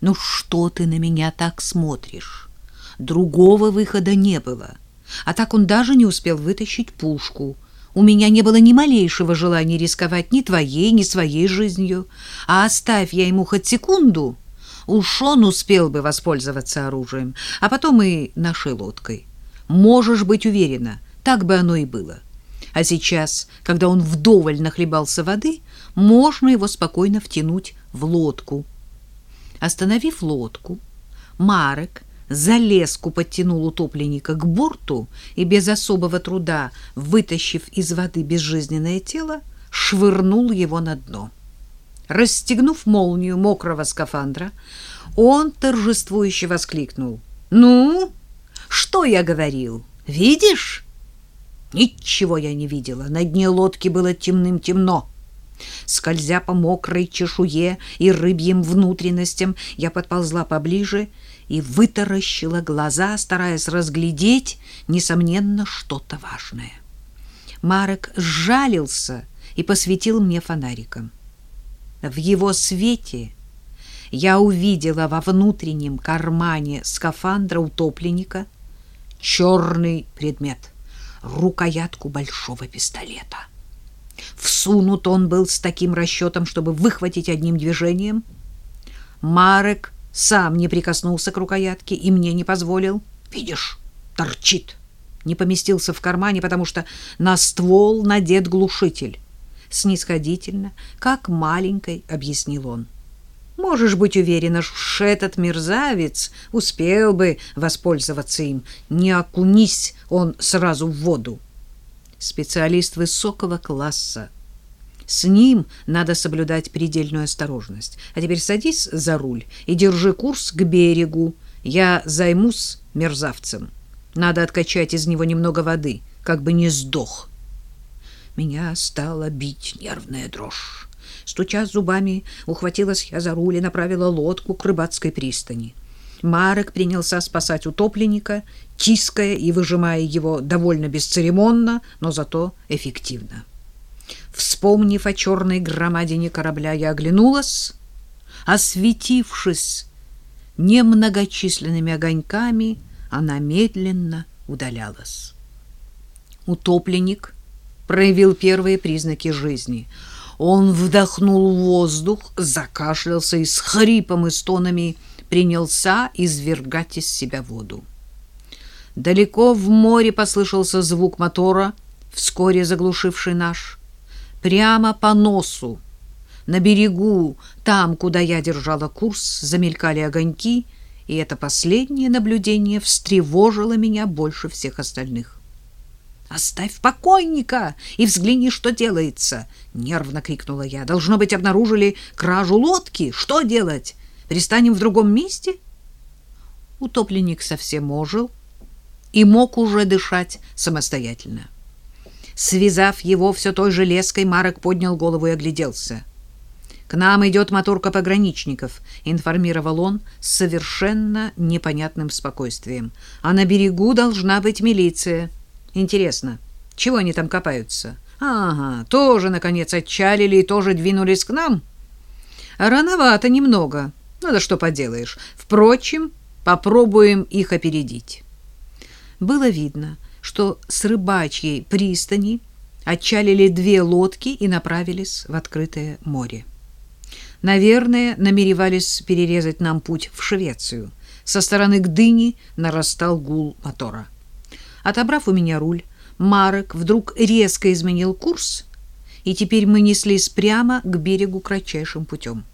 Ну что ты на меня так смотришь? Другого выхода не было. А так он даже не успел вытащить пушку. У меня не было ни малейшего желания рисковать ни твоей, ни своей жизнью. А оставь я ему хоть секунду, уж он успел бы воспользоваться оружием, а потом и нашей лодкой. Можешь быть уверена, так бы оно и было. А сейчас, когда он вдоволь нахлебался воды, можно его спокойно втянуть в лодку. Остановив лодку, Марек за леску подтянул утопленника к борту и без особого труда, вытащив из воды безжизненное тело, швырнул его на дно. Расстегнув молнию мокрого скафандра, он торжествующе воскликнул. «Ну, что я говорил? Видишь?» Ничего я не видела. На дне лодки было темным-темно. Скользя по мокрой чешуе и рыбьим внутренностям, я подползла поближе и вытаращила глаза, стараясь разглядеть, несомненно, что-то важное. Марек сжалился и посветил мне фонариком. В его свете я увидела во внутреннем кармане скафандра утопленника черный предмет — рукоятку большого пистолета. Всунут он был с таким расчетом, чтобы выхватить одним движением. Марек сам не прикоснулся к рукоятке и мне не позволил. Видишь, торчит. Не поместился в кармане, потому что на ствол надет глушитель. Снисходительно, как маленькой, объяснил он. Можешь быть уверена, что этот мерзавец успел бы воспользоваться им. Не окунись он сразу в воду специалист высокого класса. С ним надо соблюдать предельную осторожность. А теперь садись за руль и держи курс к берегу. Я займусь мерзавцем. Надо откачать из него немного воды, как бы не сдох. Меня стала бить нервная дрожь. Стуча зубами, ухватилась я за руль и направила лодку к рыбацкой пристани. Марек принялся спасать утопленника, тиская и выжимая его довольно бесцеремонно, но зато эффективно. Вспомнив о черной громадине корабля, я оглянулась, осветившись немногочисленными огоньками, она медленно удалялась. Утопленник проявил первые признаки жизни. Он вдохнул воздух, закашлялся и с хрипом и стонами принялся извергать из себя воду. Далеко в море послышался звук мотора, вскоре заглушивший наш. Прямо по носу, на берегу, там, куда я держала курс, замелькали огоньки, и это последнее наблюдение встревожило меня больше всех остальных. «Оставь покойника и взгляни, что делается!» — нервно крикнула я. «Должно быть, обнаружили кражу лодки. Что делать? Пристанем в другом месте? Утопленник совсем ожил и мог уже дышать самостоятельно. Связав его все той же леской, Марок поднял голову и огляделся. «К нам идет моторка пограничников», — информировал он с совершенно непонятным спокойствием. «А на берегу должна быть милиция. Интересно, чего они там копаются?» «Ага, тоже, наконец, отчалили и тоже двинулись к нам?» «Рановато немного. Ну да что поделаешь. Впрочем, попробуем их опередить. Было видно, что с рыбачьей пристани отчалили две лодки и направились в открытое море. Наверное, намеревались перерезать нам путь в Швецию. Со стороны Гдыни нарастал гул мотора. Отобрав у меня руль, Марек вдруг резко изменил курс, и теперь мы неслись прямо к берегу кратчайшим путем.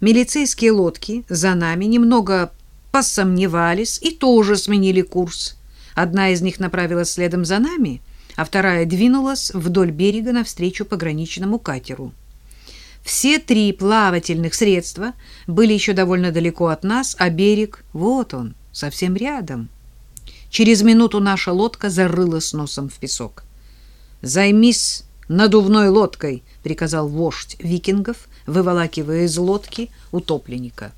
Милицейские лодки за нами немного посомневались и тоже сменили курс. Одна из них направилась следом за нами, а вторая двинулась вдоль берега навстречу пограничному катеру. Все три плавательных средства были еще довольно далеко от нас, а берег, вот он, совсем рядом. Через минуту наша лодка зарылась носом в песок. «Займись надувной лодкой», — приказал вождь викингов, выволакивая из лодки утопленника.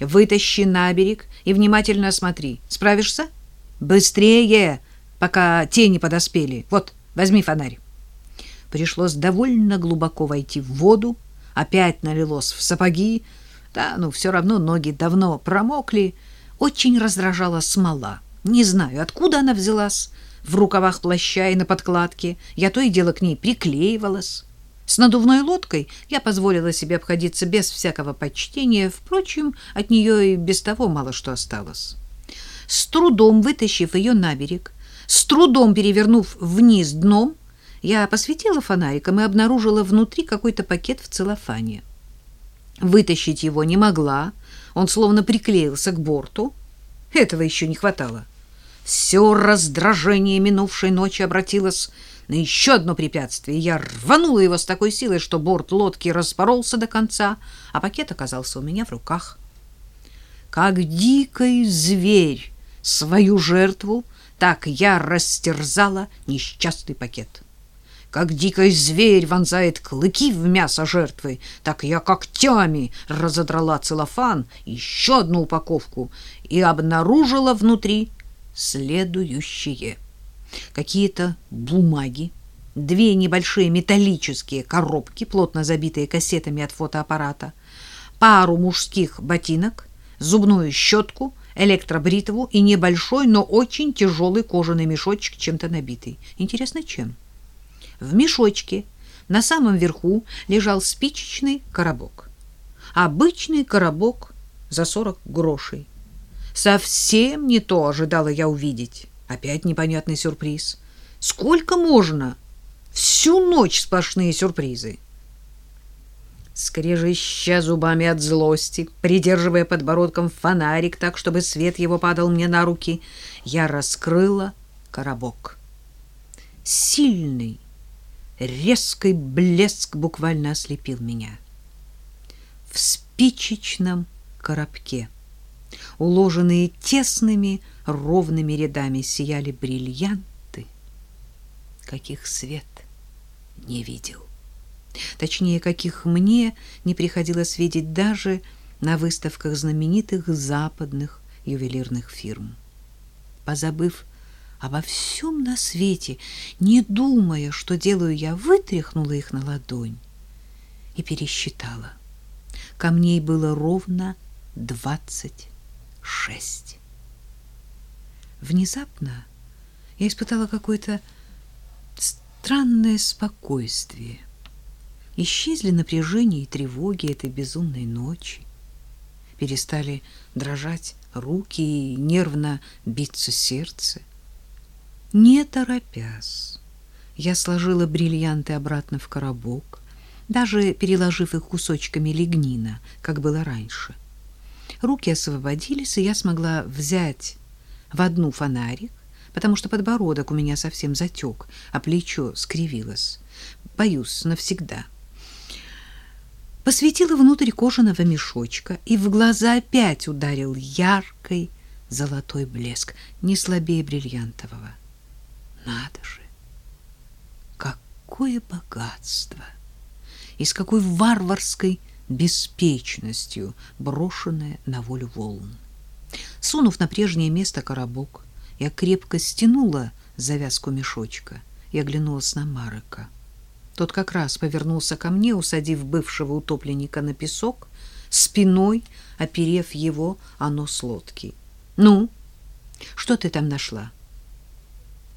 Вытащи на берег и внимательно осмотри. Справишься? Быстрее, пока тени подоспели. Вот, возьми фонарь. Пришлось довольно глубоко войти в воду, опять налилось в сапоги. Да, ну все равно ноги давно промокли, очень раздражала смола. Не знаю, откуда она взялась, в рукавах плаща и на подкладке. Я то и дело к ней приклеивалась. С надувной лодкой я позволила себе обходиться без всякого почтения, впрочем, от нее и без того мало что осталось. С трудом вытащив ее на берег, с трудом перевернув вниз дном, я посветила фонариком и обнаружила внутри какой-то пакет в целлофане. Вытащить его не могла, он словно приклеился к борту. Этого еще не хватало. Все раздражение минувшей ночи обратилось на еще одно препятствие. Я рванула его с такой силой, что борт лодки распоролся до конца, а пакет оказался у меня в руках. Как дикий зверь свою жертву, так я растерзала несчастный пакет. Как дикий зверь вонзает клыки в мясо жертвы, так я когтями разодрала целлофан, еще одну упаковку, и обнаружила внутри следующее. Какие-то бумаги, две небольшие металлические коробки, плотно забитые кассетами от фотоаппарата, пару мужских ботинок, зубную щетку, электробритву и небольшой, но очень тяжелый кожаный мешочек, чем-то набитый. Интересно, чем? В мешочке на самом верху лежал спичечный коробок. Обычный коробок за 40 грошей. Совсем не то ожидала я увидеть. Опять непонятный сюрприз. Сколько можно? Всю ночь сплошные сюрпризы. Скрежеща зубами от злости, придерживая подбородком фонарик так, чтобы свет его падал мне на руки, я раскрыла коробок. Сильный, резкий блеск буквально ослепил меня. В спичечном коробке, уложенные тесными ровными рядами, сияли бриллианты, каких свет не видел. Точнее, каких мне не приходилось видеть даже на выставках знаменитых западных ювелирных фирм. Позабыв обо всем на свете, не думая, что делаю я, вытряхнула их на ладонь и пересчитала. Камней было ровно двадцать шесть. Внезапно я испытала какое-то странное спокойствие. Исчезли напряжение и тревоги этой безумной ночи. Перестали дрожать руки и нервно биться сердце. Не торопясь, я сложила бриллианты обратно в коробок, даже переложив их кусочками лигнина, как было раньше. Руки освободились, и я смогла взять в одну фонарик, потому что подбородок у меня совсем затек, а плечо скривилось. Боюсь, навсегда. Посветила внутрь кожаного мешочка, и в глаза опять ударил яркий золотой блеск, не слабее бриллиантового. Надо же! Какое богатство! И с какой варварской беспечностью брошенное на волю волн. Сунув на прежнее место коробок, я крепко стянула завязку мешочка и оглянулась на Марека. Тот как раз повернулся ко мне, усадив бывшего утопленника на песок, спиной оперев его о нос лодки. «Ну, что ты там нашла?»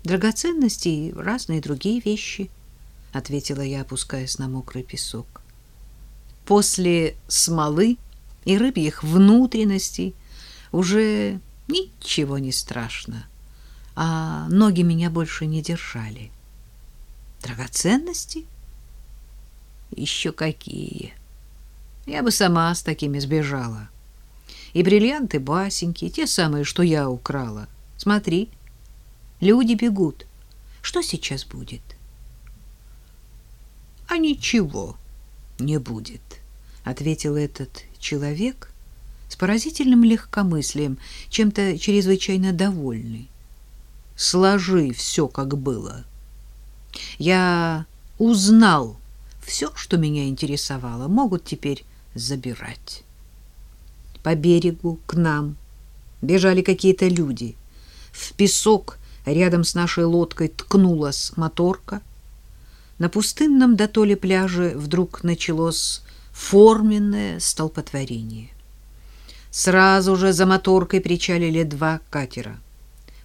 драгоценности и разные другие вещи, ответила я, опускаясь на мокрый песок. После смолы и рыбьих внутренностей уже ничего не страшно, а ноги меня больше не держали. Драгоценности? Еще какие! Я бы сама с такими сбежала. И бриллианты басеньки, те самые, что я украла. Смотри, Люди бегут. Что сейчас будет? А ничего не будет, ответил этот человек с поразительным легкомыслием, чем-то чрезвычайно довольный. Сложи все, как было. Я узнал все, что меня интересовало, могут теперь забирать. По берегу к нам бежали какие-то люди. В песок Рядом с нашей лодкой ткнулась моторка. На пустынном дотоле пляже вдруг началось форменное столпотворение. Сразу же за моторкой причалили два катера.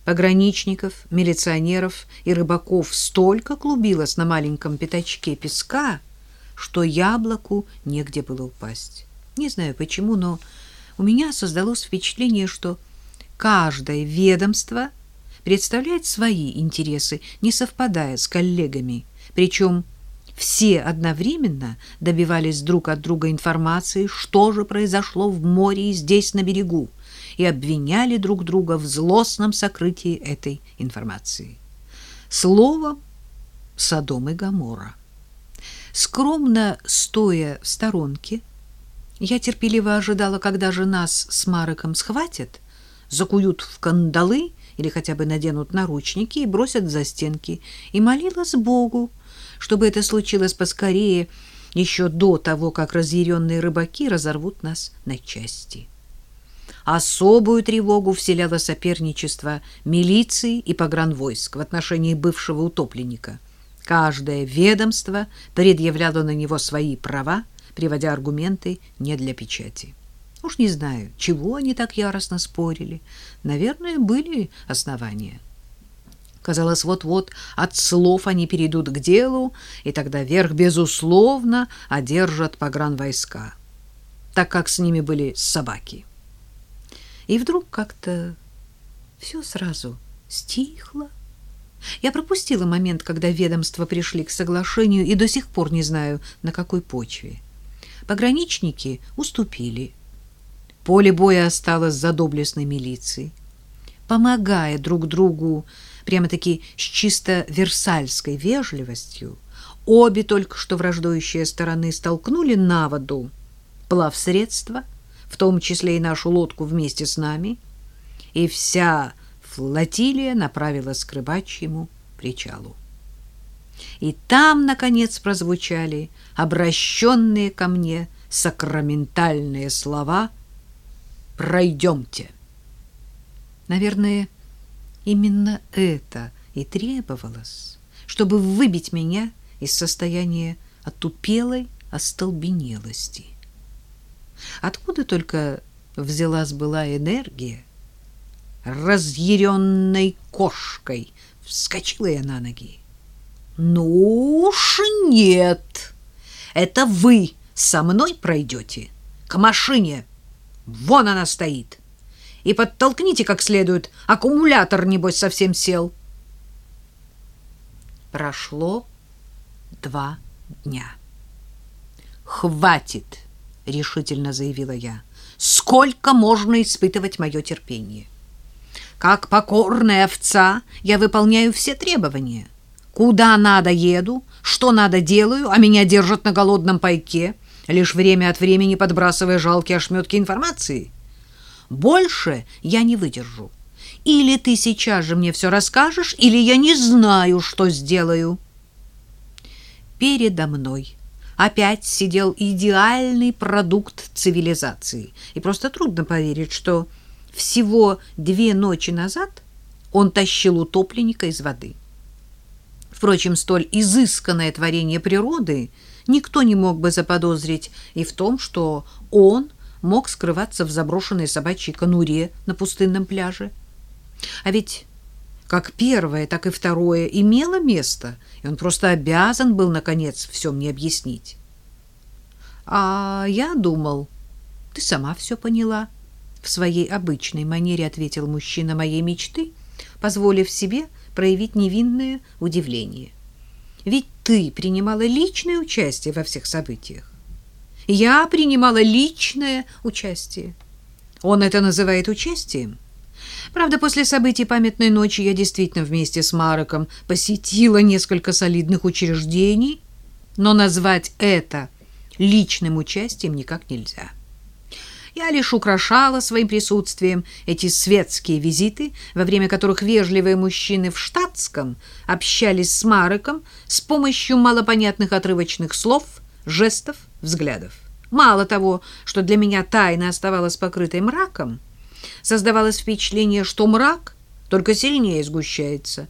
Пограничников, милиционеров и рыбаков столько клубилось на маленьком пятачке песка, что яблоку негде было упасть. Не знаю почему, но у меня создалось впечатление, что каждое ведомство представляет свои интересы, не совпадая с коллегами, причем все одновременно добивались друг от друга информации, что же произошло в море и здесь на берегу, и обвиняли друг друга в злостном сокрытии этой информации. Словом, Содом и Гоморра. Скромно стоя в сторонке, я терпеливо ожидала, когда же нас с Марыком схватят, закуют в кандалы или хотя бы наденут наручники и бросят за стенки, и молилась Богу, чтобы это случилось поскорее, еще до того, как разъяренные рыбаки разорвут нас на части. Особую тревогу вселяло соперничество милиции и погранвойск в отношении бывшего утопленника. Каждое ведомство предъявляло на него свои права, приводя аргументы не для печати. Уж не знаю, чего они так яростно спорили. Наверное, были основания. Казалось, вот-вот от слов они перейдут к делу, и тогда верх, безусловно, одержат погранвойска, так как с ними были собаки. И вдруг как-то все сразу стихло. Я пропустила момент, когда ведомства пришли к соглашению, и до сих пор не знаю, на какой почве. Пограничники уступили. Поле боя осталось за доблестной милицией. Помогая друг другу прямо-таки с чисто версальской вежливостью, обе только что враждующие стороны столкнули на воду плавсредства, в том числе и нашу лодку вместе с нами, и вся флотилия направилась к рыбачьему причалу. И там, наконец, прозвучали обращенные ко мне сакраментальные слова «Пройдемте». Наверное, Именно это и требовалось, чтобы выбить меня из состояния отупелой остолбенелости. Откуда только взялась была энергия? Разъяренной кошкой вскочила я на ноги. «Ну уж нет! Это вы со мной пройдете к машине. Вон она стоит!» и подтолкните как следует. Аккумулятор, небось, совсем сел. Прошло два дня. «Хватит!» — решительно заявила я. «Сколько можно испытывать мое терпение? Как покорная овца я выполняю все требования. Куда надо еду, что надо делаю, а меня держат на голодном пайке, лишь время от времени подбрасывая жалкие ошметки информации». Больше я не выдержу. Или ты сейчас же мне все расскажешь, или я не знаю, что сделаю. Передо мной опять сидел идеальный продукт цивилизации. И просто трудно поверить, что всего две ночи назад он тащил утопленника из воды. Впрочем, столь изысканное творение природы никто не мог бы заподозрить и в том, что он мог скрываться в заброшенной собачьей конуре на пустынном пляже. А ведь как первое, так и второе имело место, и он просто обязан был, наконец, все мне объяснить. А я думал, ты сама все поняла. В своей обычной манере ответил мужчина моей мечты, позволив себе проявить невинное удивление. Ведь ты принимала личное участие во всех событиях. Я принимала личное участие. Он это называет участием. Правда, после событий памятной ночи я действительно вместе с Мароком посетила несколько солидных учреждений, но назвать это личным участием никак нельзя. Я лишь украшала своим присутствием эти светские визиты, во время которых вежливые мужчины в штатском общались с Мароком с помощью малопонятных отрывочных слов, жестов, взглядов. Мало того, что для меня тайна оставалась покрытой мраком, создавалось впечатление, что мрак только сильнее сгущается,